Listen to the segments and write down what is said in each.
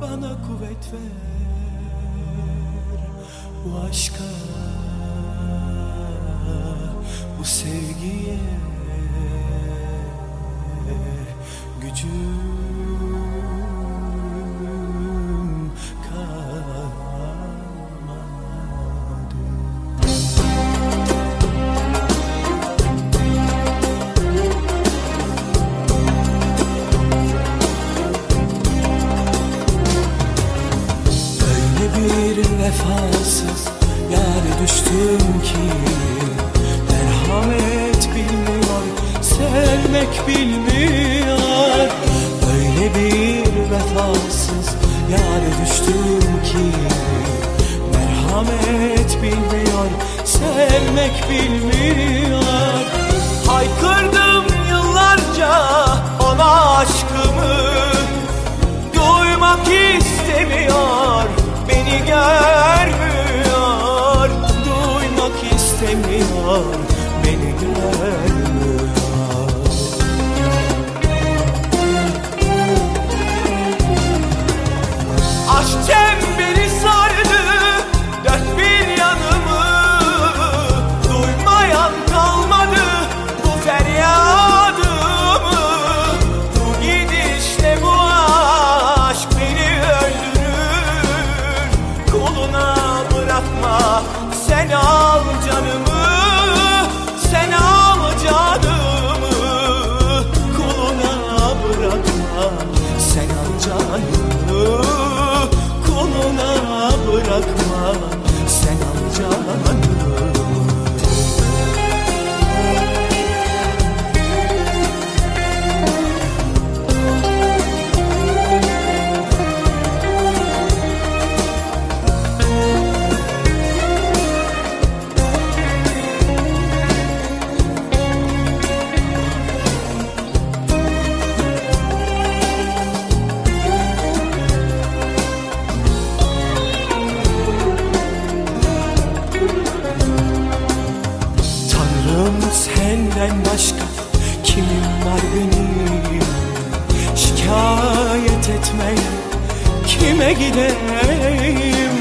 bana kuvvet ver bu aşka. vefasız yere düştüm ki Merhamet bilmiyor, sevmek bilmiyor. Öyle bir vefasız yere düştüm ki Merhamet bilmiyor, sevmek bilmiyor. Haykırdım yıllarca ona aşkımı Duymak istemiyor. Bırakma gideyim.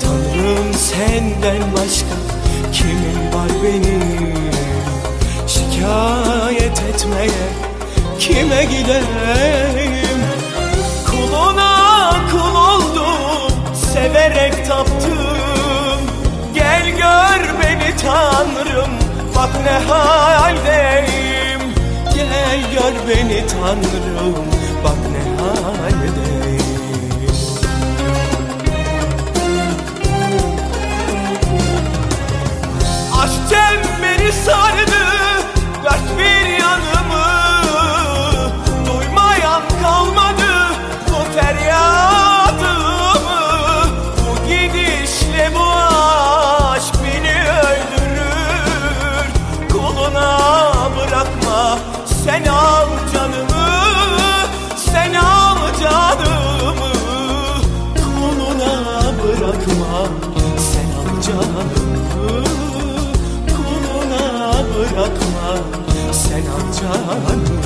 Tanrım senden başka kimim var benim? Şikayet etmeye kime gideyim? Kuluna kul oldum severek taptım. Gel gör beni tanrım bak ne haldeyim. Gel gör beni tanrım bak ne haldeyim bırakma. Sen amcanı